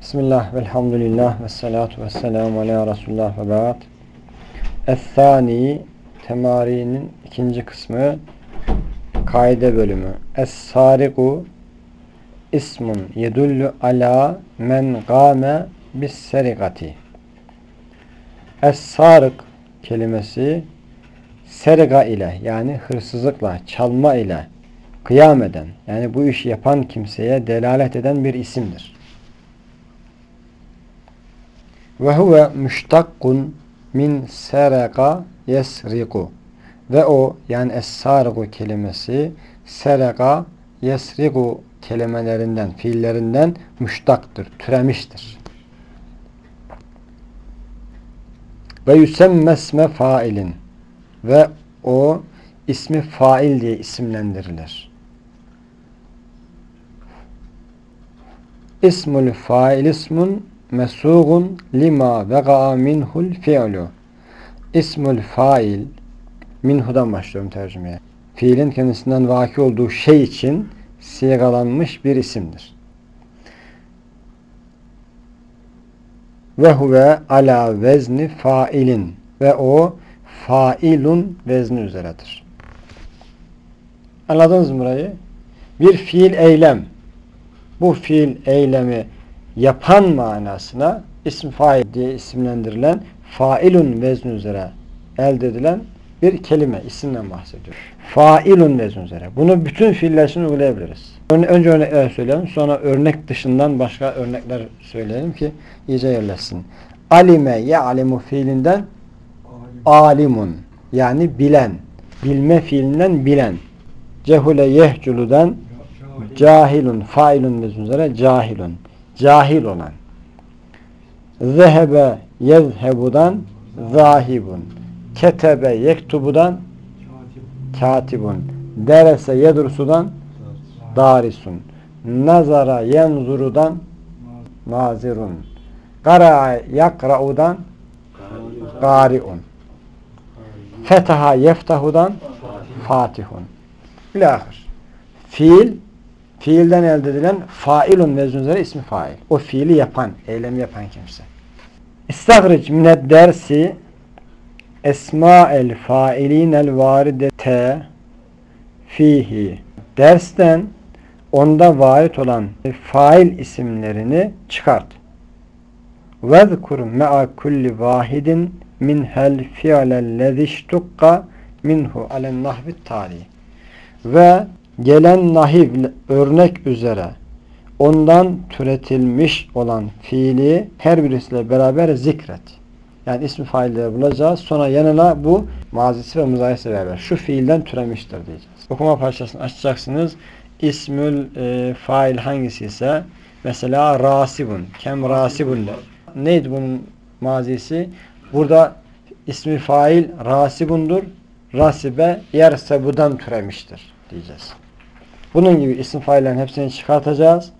Bismillah, velhamdülillah, ve salatu ve selamu ala Resulullah ve ba'd. Es-sani, temarinin ikinci kısmı, kaide bölümü. Es-sariku, ismun yedullu ala men gâme bis serikati. Es-sarık kelimesi, seriga ile yani hırsızlıkla, çalma ile kıyam eden, yani bu işi yapan kimseye delalet eden bir isimdir. Ve huve müştakkun min sereka yesriku. Ve o yani es-sariku kelimesi sereka yesriku kelimelerinden, fiillerinden müştaktır, türemiştir. Ve yüsemmesme failin ve o ismi fail diye isimlendirilir. İsmul fail ismun mesugun lima vega'a minhul fi'lu. İsmul fail minhudan başlıyorum tercümeye. Fiilin kendisinden vaki olduğu şey için sigalanmış bir isimdir. Ve huve ala vezni failin ve o failun vezni üzeredir. Anladınız mı burayı? Bir fiil eylem. Bu fiil eylemi yapan manasına ism fail diye isimlendirilen failun vezni üzere elde edilen bir kelime, isimden bahsediyor. Failun vezni üzere. Bunu bütün fiiller uygulayabiliriz. Önce örnekler söyleyelim, sonra örnek dışından başka örnekler söyleyelim ki iyice yerleşsin. Alime ya'lemu fiilinden alimun yani bilen, bilme fiilinden bilen. Cehule yehculudan cahilun, failun vezni üzere cahilun cahil olan. Zehebe yezhebudan zahibun. Ketebe yektubudan katibun. Derese yedrusudan darisun. Nazara yenzurudan nazirun. Kara'a yakra'udan gariun. Fetaha yeftahudan fatihun. İlahir. Fiil Fiilden elde edilen failun üzere ismi fail. O fiili yapan, eylemi yapan kimse. İstahric mined dersi esma'el failinel varidete fihi. Dersten onda varit olan fail isimlerini çıkart. Vezkur me'a kulli vahidin min hel fi'lellezi iştukka minhu alen nahvit tali. Ve gelen nahiv örnek üzere ondan türetilmiş olan fiili her birisiyle beraber zikret. Yani ismi failleri bulacağız. Sonra yanına bu mazisi ve muzayisi beraber. Şu fiilden türemiştir diyeceğiz. Okuma parçasını açacaksınız. İsmül e, fail hangisi ise mesela rasibun. Kem rasibun. Neydi bunun mazisi? Burada ismi fail rasibundur. Rasibe yersebudan türemiştir diyeceğiz. Bunun gibi isim faillerin hepsini çıkartacağız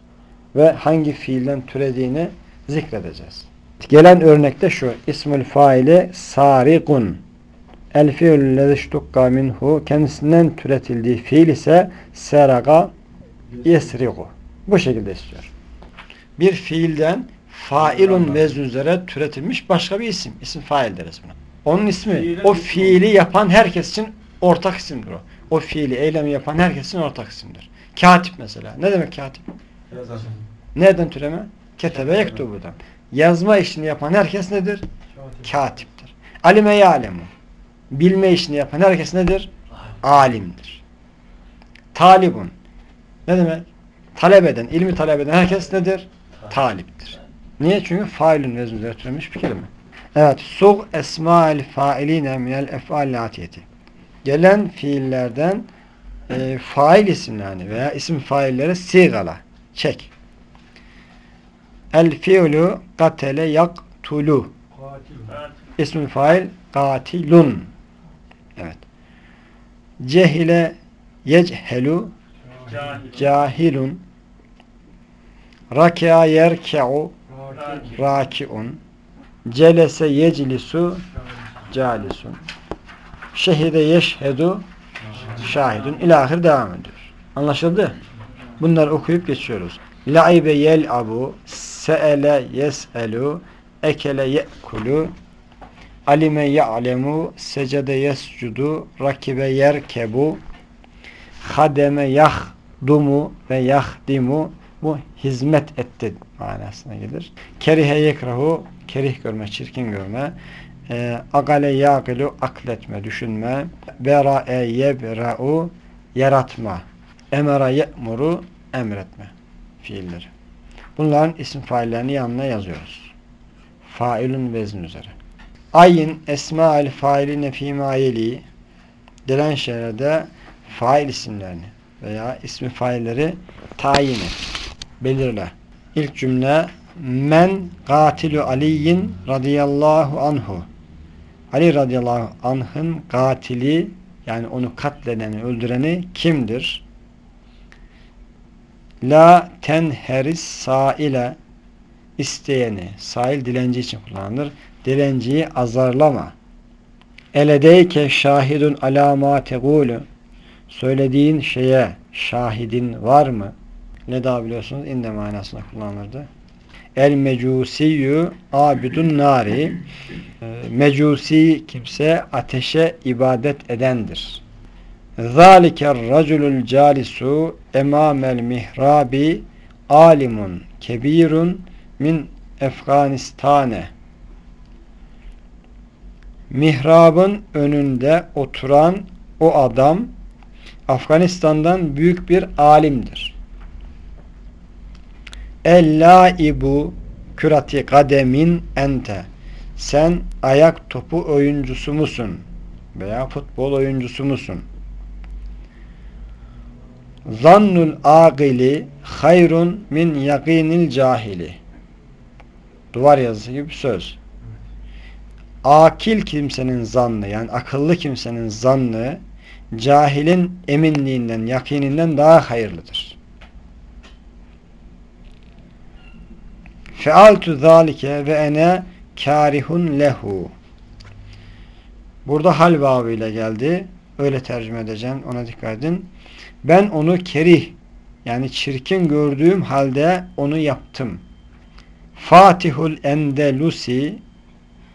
ve hangi fiilden türediğini zikredeceğiz. Gelen örnekte şu. İsmül faili sarikun. El fiilü leziştukka minhu. Kendisinden türetildiği fiil ise seraga yesrigu. Bu şekilde istiyor. Bir fiilden failun vezn üzere türetilmiş başka bir isim. İsim fail deriz buna. Onun ismi o fiili yapan herkes için ortak isimdir o o fiili, eylemi yapan herkesin ortak isimdir. Katip mesela. Ne demek katip? Yazar. Nereden türeme? Ketebe yektubudan. Yazma işini yapan herkes nedir? Katip. Katiptir. Alime yalemu. Bilme işini yapan herkes nedir? Alimdir. Talibun. Ne demek? Talep eden, ilmi talep eden herkes nedir? Taliptir. Niye? Çünkü failün vezn üzere türemiş bir kelime. Evet. Sug esma'el failine minel ef'al atiyeti gelen fiillerden e, fail isimlerini veya isim failleri sigala, çek. El fiilu katele yaktulu. İsmi fail katilun. Evet. Cehile yechelu cahilun. Rakea yerke'u rakiun. Celese yeclisu calisun. Şehide yeşhedu şahidun ilahir devam ediyor. Anlaşıldı? Bunları okuyup geçiyoruz. Laibe yel abu se'ele yes'elu, ekele ye'kulu, alime ya'lemu, secede yescudu, rakibe yerkebu, hademe yahdumu ve yahdimu, bu hizmet etti manasına gelir. Kerihe yekrahu, kerih görme, çirkin görme. E, agale yagilu, akletme, düşünme. Bera'e yebra'u, yaratma. Emara ye'muru, emretme fiilleri. Bunların isim faillerini yanına yazıyoruz. Failun vezn üzere. Ayin esma'il failine fîmâ yeli denen şeylerde fail isimlerini veya ismi failleri tayin et belirle. İlk cümle men gatilu aliyin radıyallahu anhu Ali radıyallahu anh'ın katili yani onu katledeni, öldüreni kimdir? La tenheris saile isteyeni, sail dilenci için kullanılır. Dilenciyi azarlama. Eledeyke şahidun ala ma tegulu söylediğin şeye şahidin var mı? Ne daha biliyorsunuz? İnde manasına kullanılırdı. El mecusiyyü abidun nari mecusi kimse ateşe ibadet edendir. Zaliker raculul calisu emamel mihrabi alimun kebirun min Efganistane mihrabın önünde oturan o adam Afganistan'dan büyük bir alimdir. El-laibu kürati kademin ente. Sen ayak topu oyuncusu musun? Veya futbol oyuncusu musun? Zannul agili hayrun min yakinil cahili. Duvar yazısı gibi söz. Akil kimsenin zannı yani akıllı kimsenin zannı cahilin eminliğinden, yakininden daha hayırlıdır. Fealtu zalike ve ene karihun lehu. Burada hal babıyla geldi. Öyle tercüme edeceğim. Ona dikkat edin. Ben onu kerih yani çirkin gördüğüm halde onu yaptım. Fatihul Endelusi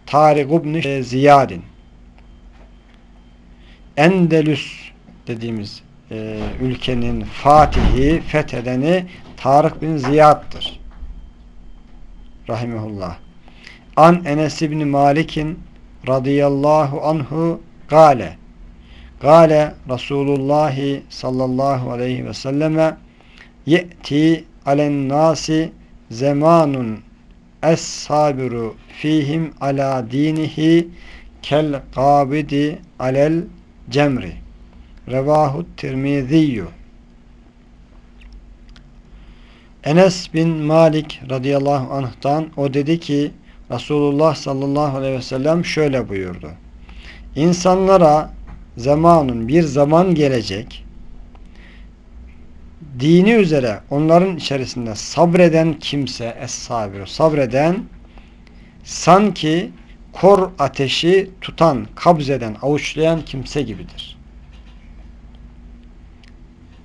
Tarık ibn Ziyadin Endelüs dediğimiz e, ülkenin fatihi, fethedeni Tarık bin Ziyad'dır rahimehullah. An Enes ibn Malik'in radıyallahu anhu gale gale Resulullah sallallahu aleyhi ve selleme ye'ti alen nasi zamanun es-sabiru fihim ala dinihi kel qabidi alel cemri. Revahu tirmiziyyü Enes bin Malik radıyallahu anh'tan o dedi ki Resulullah sallallahu aleyhi ve sellem şöyle buyurdu. İnsanlara zamanın bir zaman gelecek dini üzere onların içerisinde sabreden kimse es-sabir sabreden sanki kor ateşi tutan, kabzeden, avuçlayan kimse gibidir.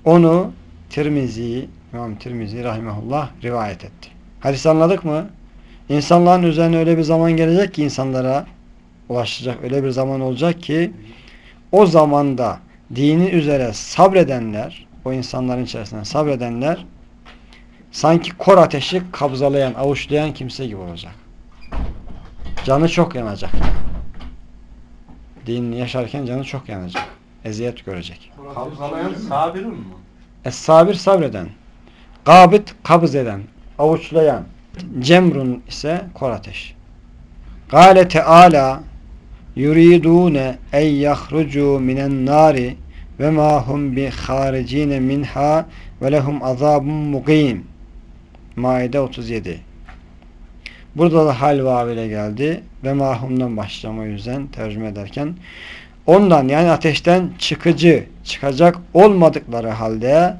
Onu Tirmizi İmam Tirmizi rahimahullah rivayet etti. Hadis anladık mı? İnsanların üzerine öyle bir zaman gelecek ki insanlara ulaşacak öyle bir zaman olacak ki o zamanda dini üzere sabredenler o insanların içerisinde sabredenler sanki kor ateşi kabzalayan, avuçlayan kimse gibi olacak. Canı çok yanacak. Dinini yaşarken canı çok yanacak. Eziyet görecek. Kabzalayan sabirun mu? Es-sabir sabreden. Gabit kabız eden, avuçlayan. Cemrun ise kor ateş. Gale Teala yuridune ey yahrucu minen nari ve ma hum bi haricine minha ve lehum azabun muqim. Maide 37. Burada da hal vavile geldi ve mahumdan o yüzden tercüme ederken ondan yani ateşten çıkıcı çıkacak olmadıkları halde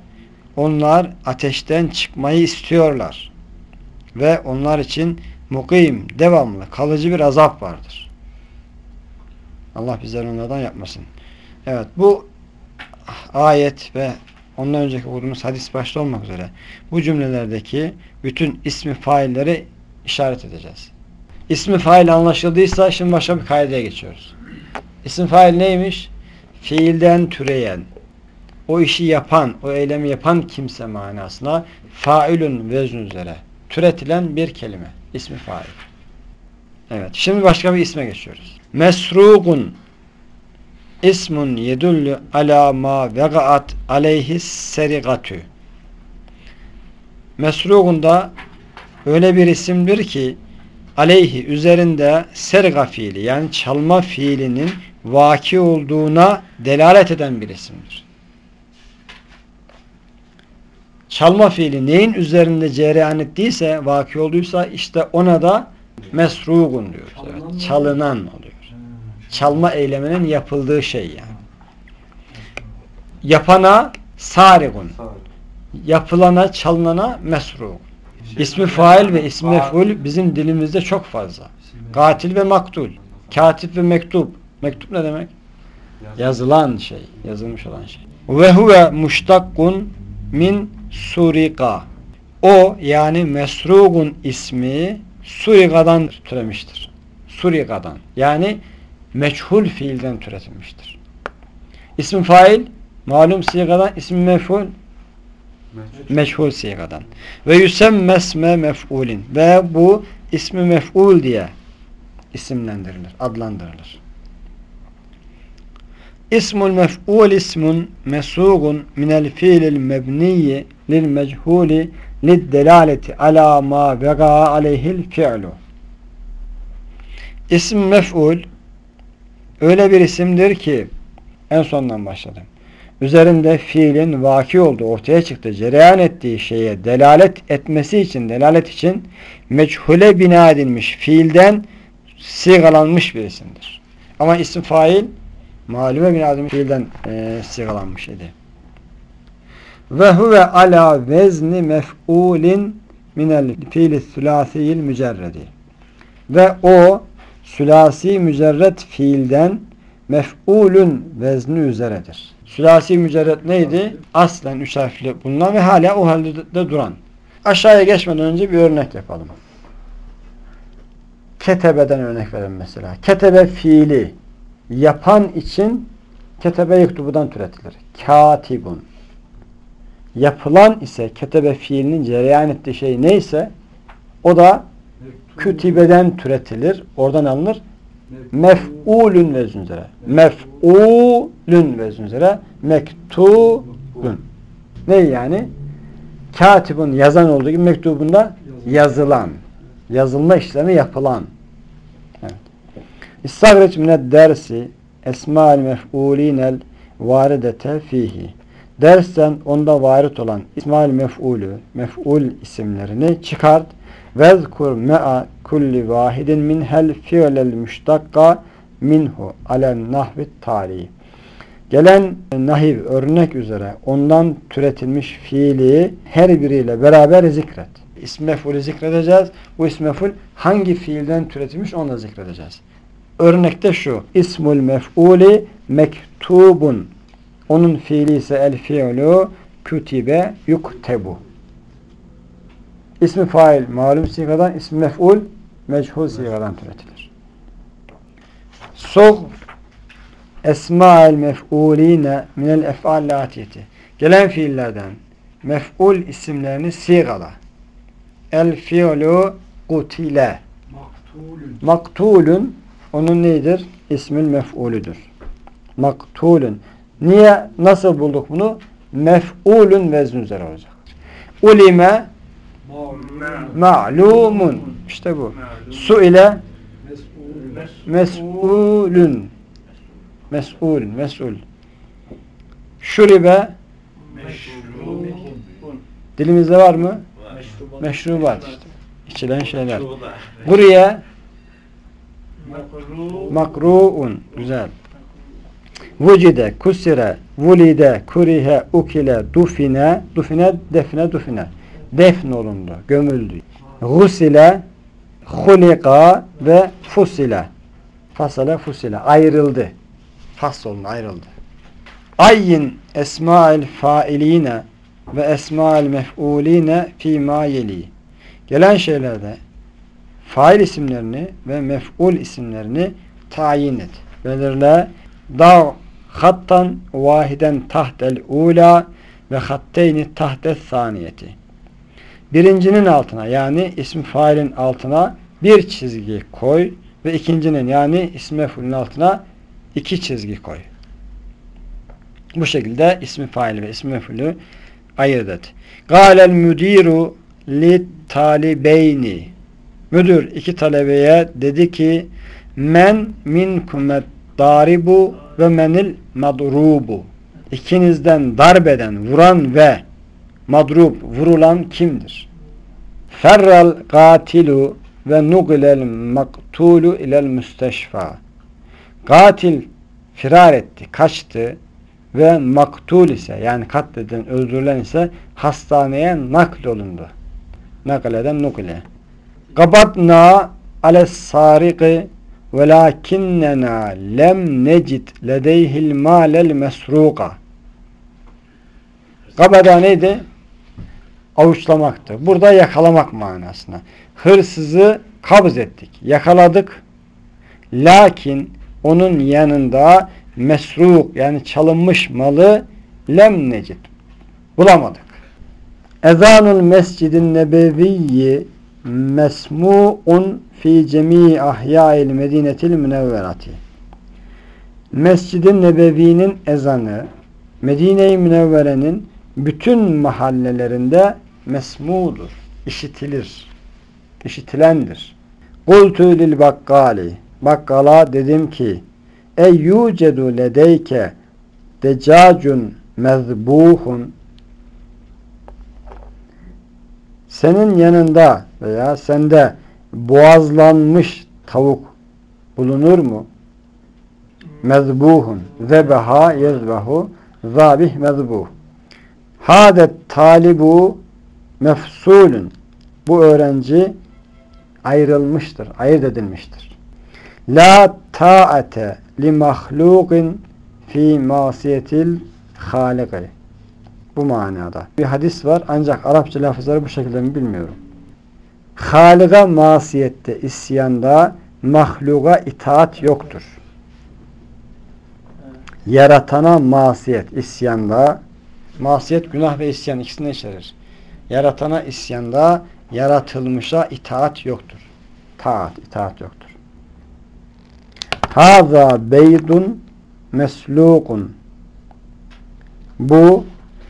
onlar ateşten çıkmayı istiyorlar. Ve onlar için mukim, devamlı, kalıcı bir azap vardır. Allah bizleri onlardan yapmasın. Evet bu ayet ve ondan önceki okuduğumuz hadis başta olmak üzere bu cümlelerdeki bütün ismi failleri işaret edeceğiz. İsmi fail anlaşıldıysa şimdi başka bir kaideye geçiyoruz. İsim fail neymiş? Fiilden türeyen, o işi yapan, o eylemi yapan kimse manasına failün vezn üzere türetilen bir kelime. İsmi fail. Evet. Şimdi başka bir isme geçiyoruz. Mesrugun ismun yedullu ala ma vegaat aleyhi serigatü. Mesrugun da öyle bir isimdir ki aleyhi üzerinde serga fiili yani çalma fiilinin vaki olduğuna delalet eden bir isimdir. Çalma fiili neyin üzerinde cereyan ettiyse, vaki olduysa işte ona da mesrugun diyoruz. Evet, çalınan oluyor. Çalma eyleminin yapıldığı şey yani. Yapana sarigun. Yapılana, çalınana mesrugun. İsmi fail ve ismi mef'ul bizim dilimizde çok fazla. Katil ve maktul. Katip ve mektup. Mektup ne demek? Yazılan şey. Yazılmış olan şey. Ve huve muştakkun min surika. O yani mesrugun ismi surikadan türemiştir. Surikadan. Yani meçhul fiilden türetilmiştir. İsmi fail malum sigadan, ismi mef'ul meçhul sigadan. Ve yüsemmesme mef'ulin. Ve bu ismi mef'ul diye isimlendirilir, adlandırılır. İsmul mef'ul ismun mesugun minel fiilil mebniyyi lil mechuli lid delaleti ala ma vega aleyhil fi'lu. İsm mef'ul öyle bir isimdir ki en sondan başladım. Üzerinde fiilin vaki olduğu ortaya çıktı, cereyan ettiği şeye delalet etmesi için, delalet için meçhule bina edilmiş fiilden sigalanmış bir isimdir. Ama isim fail malume bina edilmiş fiilden e, sigalanmış idi. Ve huve ala vezni mef'ulin minel fiili sülasiyil mücerredi. Ve o sülasi mücerred fiilden mef'ulün vezni üzeredir. Sülasi mücerred neydi? Aslen üç harfli bulunan ve hala o halde de duran. Aşağıya geçmeden önce bir örnek yapalım. Ketebeden örnek verelim mesela. Ketebe fiili yapan için ketebe yektubudan türetilir. Katibun. Yapılan ise ketebe fiilinin cereyan ettiği şey neyse o da kütibeden türetilir. Oradan alınır. Mef'ulün vezn üzere. Mef'ulün vezn üzere. Mektubun. Ne yani? Katibun yazan olduğu gibi mektubunda yazılan. Yazılma işlemi yapılan. Evet. İstagreç mined dersi esma'l mef'ulinel varidete fihi. Dersten onda varit olan İsmail mef'ulü, mef'ul isimlerini çıkart. Vezkur me'a kulli vahidin min hel fi'lel müştakka minhu alen nahvit tarihi. Gelen nahiv örnek üzere ondan türetilmiş fiili her biriyle beraber zikret. İsm mef'ulü zikredeceğiz. Bu ism mef'ul hangi fiilden türetilmiş onu da zikredeceğiz. Örnekte şu. İsmul mef'uli mektubun. Onun fiili ise el fi'lu kütibe yuktebu. İsmi fail malum sigadan, ismi mef'ul meçhul sigadan türetilir. Sog esma'el mef'uline minel ef'al latiyeti. Gelen fiillerden mef'ul isimlerini sigala. El fi'lu kutile. Maktulün. Maktulun onun neydir? İsmül mef'ulüdür. Maktulun. Niye? Nasıl bulduk bunu? Mef'ulun vezn üzere olacak. Ulime ma'lumun. İşte bu. Su ile Mes'ulün. mes'ulun. Mes'ul, mes'ul. Şuribe Meşrubun. dilimizde var mı? Meşrubat işte. İçilen şeyler. Buraya. Makruun. Güzel. Vucide, kusire, vulide, kurihe, ukile, dufine, dufine, defne, dufine. Defn olundu, gömüldü. Gusile, hulika ve fusile. Fasale, fusile. Ayrıldı. Fasolun ayrıldı. Ayyin esma'il failine ve esma'il mef'uline fîmâ yeli. Gelen şeylerde fail isimlerini ve mef'ul isimlerini tayin et. Belirle. Da hattan vahiden tahtel ula ve hatteyni tahtes saniyeti. Birincinin altına yani ismi failin altına bir çizgi koy ve ikincinin yani ismi mef'ulün altına iki çizgi koy. Bu şekilde ismi fail ve ismi mef'ulü ayırt et. Galel müdiru li talibeyni Müdür iki talebeye dedi ki men minkumet daribu ve menil madrubu İkinizden darbeden, vuran ve madrub, vurulan kimdir? Ferral katilu ve nugilel maktulu ilel müsteşfa Katil firar etti, kaçtı ve maktul ise yani katleden, öldürülen ise hastaneye naklolundu. Nakleden nukile. Kabatna ales sariki velakinnena lem necid ledeyhil malel mesruka. Kabada neydi? Avuçlamaktı. Burada yakalamak manasına. Hırsızı kabz ettik, yakaladık. Lakin onun yanında mesruk yani çalınmış malı lem necid. Bulamadık. Ezanul mescidin nebeviyyi mesmu'un fi cemii ahya'il medinetil münevverati. Mescid-i Nebevi'nin ezanı Medine-i Münevvere'nin bütün mahallelerinde mesmudur, işitilir, işitilendir. Kultu lil bakkali bakkala dedim ki ey yucedu ledeyke decacun mezbuhun senin yanında veya sende boğazlanmış tavuk bulunur mu? Mezbuhun. Zebeha yezbehu. Zabih mezbuh. Hadet talibu mefsulün. Bu öğrenci ayrılmıştır, ayırt edilmiştir. La ta'ate li mahlukin fi masiyetil haliki. Bu manada. Bir hadis var ancak Arapça lafızları bu şekilde mi bilmiyorum. Halika masiyette, isyanda, mahluga itaat yoktur. Yaratana masiyet, isyanda, masiyet, günah ve isyan ikisini içerir. Yaratana isyanda, yaratılmışa itaat yoktur. Taat, itaat yoktur. Haza beydun meslukun. Bu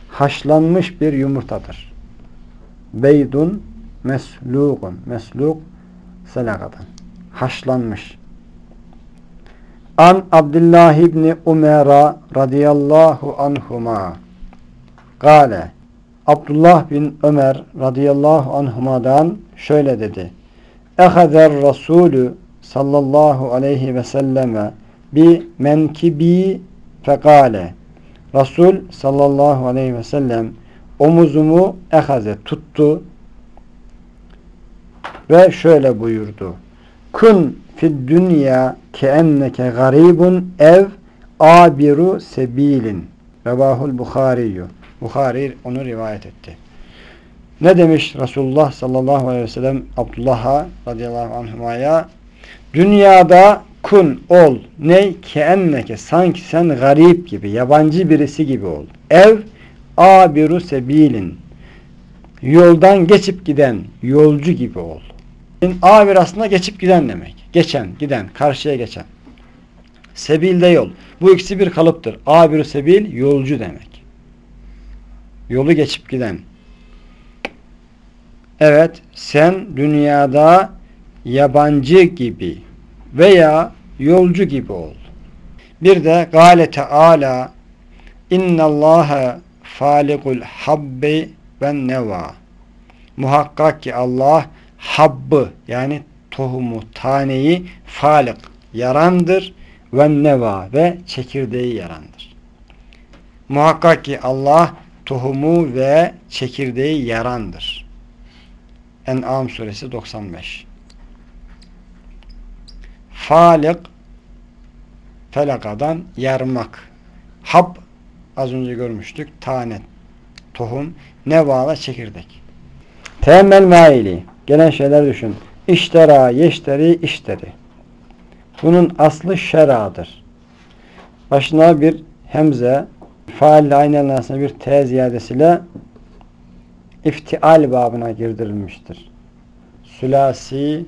haşlanmış bir yumurtadır. Beydun meslukun. Mesluk selakadan. Haşlanmış. An Abdullah ibni Umera radıyallahu anhuma Gale Abdullah bin Ömer radıyallahu anhumadan şöyle dedi. Ehazer Resulü sallallahu aleyhi ve selleme bi menkibi fekale Resul sallallahu aleyhi ve sellem omuzumu ehaze tuttu ve şöyle buyurdu. Kun fid dünya keenneke garibun ev abiru sebilin. Revahul Bukhariyyü. Bukhari onu rivayet etti. Ne demiş Resulullah sallallahu aleyhi ve sellem Abdullah'a radıyallahu anhumaya dünyada kun ol ne keenneke sanki sen garip gibi yabancı birisi gibi ol. Ev abiru sebilin yoldan geçip giden yolcu gibi ol. Abir aslında geçip giden demek. Geçen, giden, karşıya geçen. Sebilde yol. Bu ikisi bir kalıptır. Abiru sebil yolcu demek. Yolu geçip giden. Evet, sen dünyada yabancı gibi veya yolcu gibi ol. Bir de gale teala innallâhe falikul habbi ve neva. Muhakkak ki Allah habbı yani tohumu, taneyi falik yarandır ve neva ve çekirdeği yarandır. Muhakkak ki Allah tohumu ve çekirdeği yarandır. En'am suresi 95 Falik felakadan yarmak. Hab az önce görmüştük. Tane, tohum, neva ve çekirdek. Temel maili gelen şeyler düşün. İştera, yeşteri, işteri. Bunun aslı şeradır. Başına bir hemze, faal ile aynı arasında bir t ziyadesiyle iftial babına girdirilmiştir. Sülasi,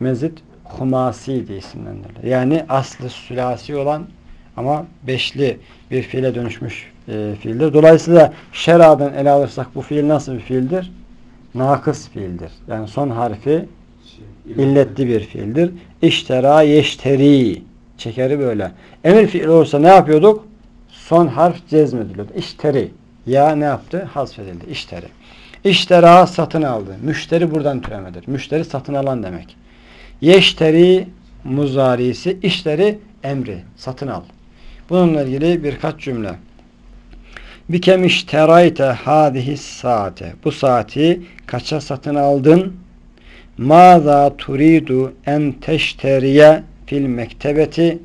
mezit, humasi diye isimlendirilir. Yani aslı sülasi olan ama beşli bir fiile dönüşmüş e, fiildir. Dolayısıyla şeradan ele alırsak bu fiil nasıl bir fiildir? Nakıs fiildir. Yani son harfi illetli bir fiildir. İştera yeşteri çekeri böyle. Emir fiili olursa ne yapıyorduk? Son harf cezmediliyordu. İşteri. Ya ne yaptı? Hasfedildi. İşteri. İştera satın aldı. Müşteri buradan türemedir. Müşteri satın alan demek. Yeşteri muzarisi, işleri emri. Satın al. Bununla ilgili birkaç cümle. Bikem işterayte hadihi saate. Bu saati kaça satın aldın? Maza turidu en teşteriye fil mektebeti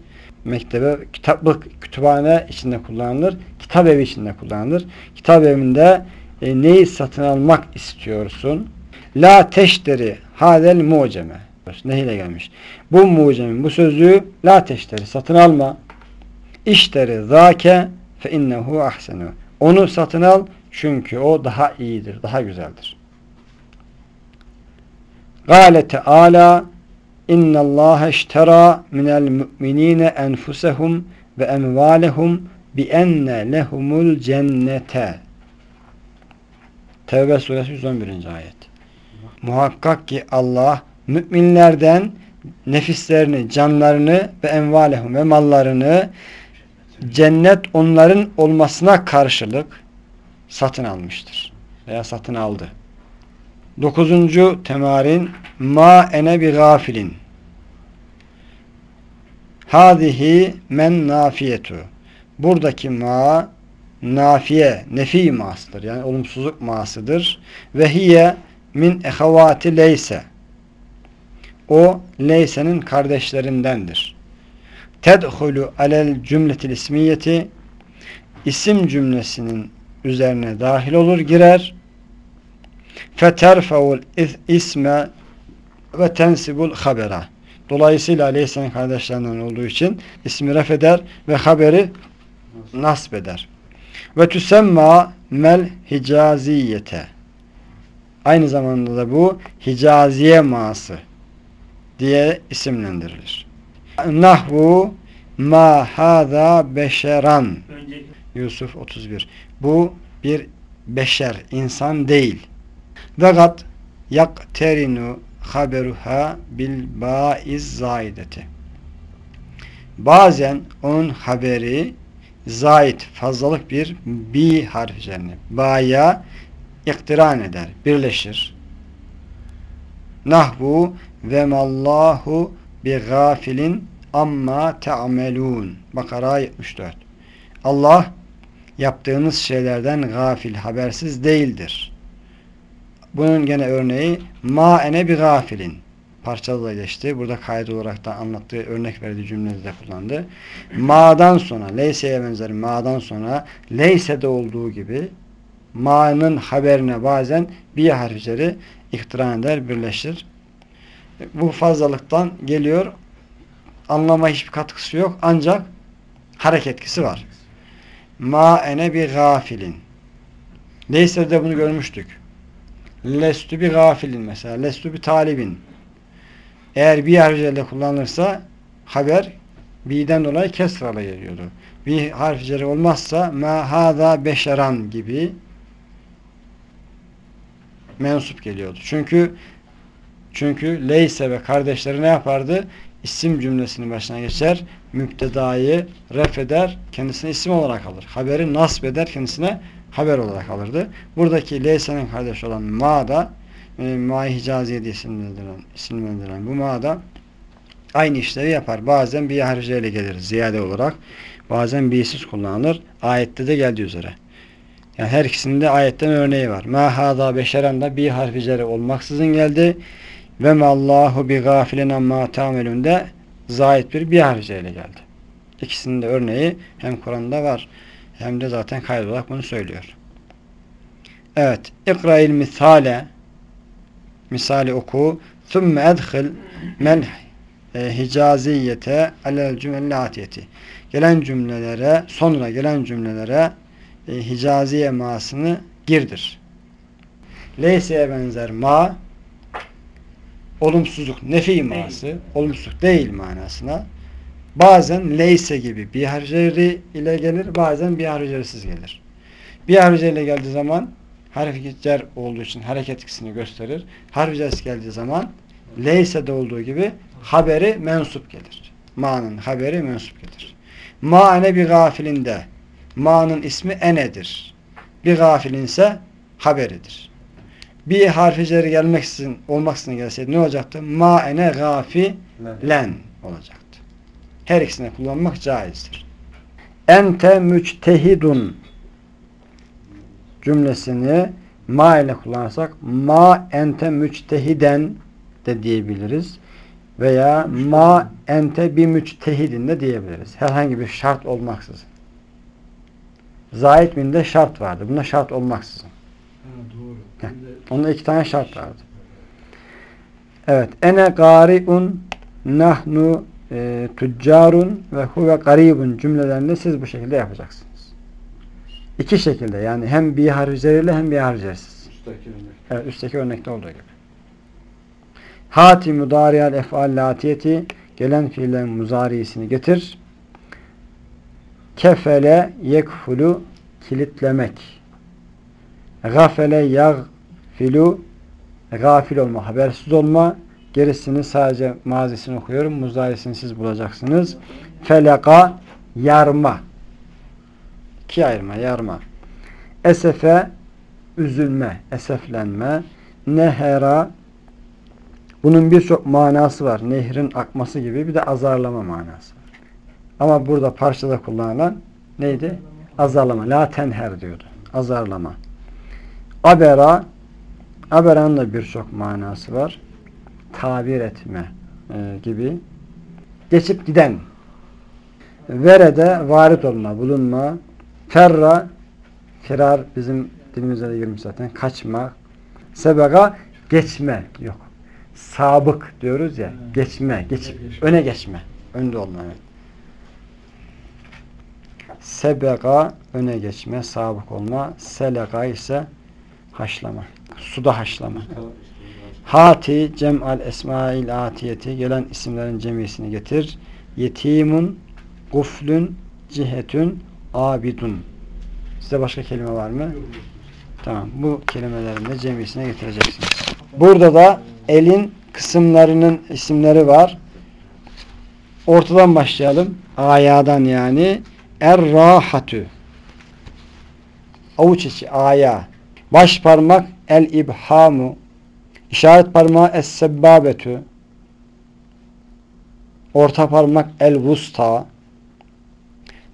mektebe kitaplık kütüphane içinde kullanılır. Kitap evi içinde kullanılır. Kitap evinde e, neyi satın almak istiyorsun? La teşteri hadel muceme. Neyle gelmiş? Bu mucemin bu sözlüğü la teşteri satın alma. İşteri zake fe innehu ahsenu. Onu satın al çünkü o daha iyidir, daha güzeldir. İnna Allah iştera minel mu'minine enfusehum ve emvalehum bi enne lehumul cennete. Tevbe suresi 111. ayet. Muhakkak ki Allah müminlerden nefislerini, canlarını ve envalehum ve mallarını cennet onların olmasına karşılık satın almıştır. Veya satın aldı. Dokuzuncu temarin ma ene bi gafilin hadihi men nafiyetu buradaki ma nafiye, nefi masıdır. Yani olumsuzluk masıdır. Ve hiye min ehavati leyse o leysenin kardeşlerindendir. Tedhulu alel cümletil ismiyeti isim cümlesinin üzerine dahil olur girer. Feterfeul isme ve tensibul habera. Dolayısıyla Aleyhisselam kardeşlerinden olduğu için ismi ref eder ve haberi nasb eder. Ve tüsemma mel hicaziyete. Aynı zamanda da bu hicaziye ması diye isimlendirilir. Nahvu ma hada beşeran. Yusuf 31. Bu bir beşer, insan değil. Ve gat yakterinu haberuha bil baiz zaideti. Bazen onun haberi zait, fazlalık bir bi harf üzerine. Ba'ya iktiran eder, birleşir. Nahvu ve mallahu bi gafilin amma te'amelun. Bakara 74. Allah yaptığınız şeylerden gafil, habersiz değildir. Bunun gene örneği ma ene bi gafilin. Parçalı da geçti. Burada kayıt olarak da anlattığı örnek verdiği cümlede de kullandı. Ma'dan sonra, leyseye benzer ma'dan sonra leyse'de olduğu gibi ma'nın haberine bazen bir harfleri iktiran eder, birleşir. Bu fazlalıktan geliyor. Anlama hiçbir katkısı yok. Ancak hareket etkisi var. Ma ene bi gafilin. Leyse'de bunu görmüştük. Lestu bi gafilin mesela. Lestu bi talibin. Eğer bir harf üzerinde kullanılırsa haber birden dolayı kesralı geliyordu. Bir harf üzeri olmazsa ma hada beşeran gibi mensup geliyordu. Çünkü çünkü leyse ve kardeşleri ne yapardı? İsim cümlesinin başına geçer. Müptedayı ref eder. Kendisine isim olarak alır. Haberi nasb eder. Kendisine haber olarak alırdı. Buradaki leyse'nin kardeşi olan ma da e, ma-i hicaziye diye isimlendirilen, isimlendirilen bu ma da aynı işlevi yapar. Bazen bir harfiyle gelir ziyade olarak. Bazen birsiz kullanılır. Ayette de geldiği üzere. Yani her ikisinde ayetten örneği var. Ma hada beşeren de bir harf üzeri olmaksızın geldi ve mallahu bi gafilin amma tamelünde zayit bir bir harceyle geldi. İkisinin de örneği hem Kur'an'da var hem de zaten kayıt bunu söylüyor. Evet. İkra'il misale misali oku thumme edhil mel e, hicaziyete alel cümle atiyeti. Gelen cümlelere, sonra gelen cümlelere e, hicazi emasını girdir. Leyse'ye benzer ma olumsuzluk, nefi ması, olumsuzluk değil manasına. Bazen leyse gibi bir harceri ile gelir, bazen bir harcerisiz gelir. Bir harceriyle geldiği zaman harf cer olduğu için hareket ikisini gösterir. Harf cerisi geldiği zaman leyse'de olduğu gibi haberi mensup gelir. Ma'nın haberi mensup gelir. Ma ene bir gafilinde. Ma'nın ismi enedir. Bir gafilin ise haberidir. Bir harfi ceri gelmeksizin, olmaksızın gelseydi ne olacaktı? Ma ene gafilen olacaktı. Her ikisini kullanmak caizdir. Ente müçtehidun cümlesini ma ile kullanırsak ma ente müçtehiden de diyebiliriz. Veya ma ente bir müçtehidin de diyebiliriz. Herhangi bir şart olmaksızın. Zahit minde şart vardı. Bunda şart olmaksızın. Ha, doğru. Heh. Onda iki tane şart vardı. Evet. Ene gariun nahnu e, tüccarun ve huve garibun cümlelerini siz bu şekilde yapacaksınız. İki şekilde yani hem bir harceriyle hem bir harcersiz. Üstteki örnek. Evet, üstteki örnekte olduğu gibi. Hati mudariyal efal latiyeti gelen fiillerin muzariyesini getir. Kefele yekfulu kilitlemek. Gafele yagfilu gafil olma, habersiz olma. Gerisini sadece mazisini okuyorum. Muzarisini siz bulacaksınız. Feleka yarma. İki ayırma, yarma. Esefe üzülme, eseflenme. Nehera bunun birçok manası var. Nehrin akması gibi bir de azarlama manası var. Ama burada parçada kullanılan neydi? Azarlama. La tenher diyordu. Azarlama. Abera Abera'nın da birçok manası var. Tabir etme e, gibi. Geçip giden. Verede varit olma, bulunma. Ferra firar bizim dilimize de girmiş zaten. Kaçma. Sebega geçme. Yok. Sabık diyoruz ya. Geçme. Geçip. Öne geçme. Önde olma. Evet. Sebega öne geçme, sabık olma. Selega ise haşlama. Suda haşlama. Hati cem'al esmail atiyeti gelen isimlerin cemiyesini getir. Yetimun, guflün, cihetün, abidun. Size başka kelime var mı? Tamam. Bu kelimelerin de cemiyesine getireceksiniz. Burada da elin kısımlarının isimleri var. Ortadan başlayalım. Ayadan yani. Er-rahatü. Avuç içi aya. Baş parmak el-ibhamu. İşaret parmağı es-sebbabetü. Orta parmak el-vusta.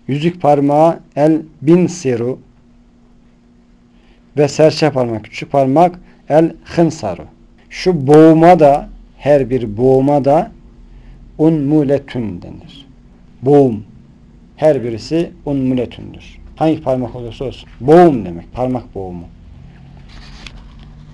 Yüzük parmağı el-binsiru. Ve serçe parmak, küçük parmak el-hınsaru. Şu boğuma da her bir boğuma da unmuletün denir. Boğum. Her birisi unmuletündür. Hangi parmak olursa olsun. Boğum demek. Parmak boğumu.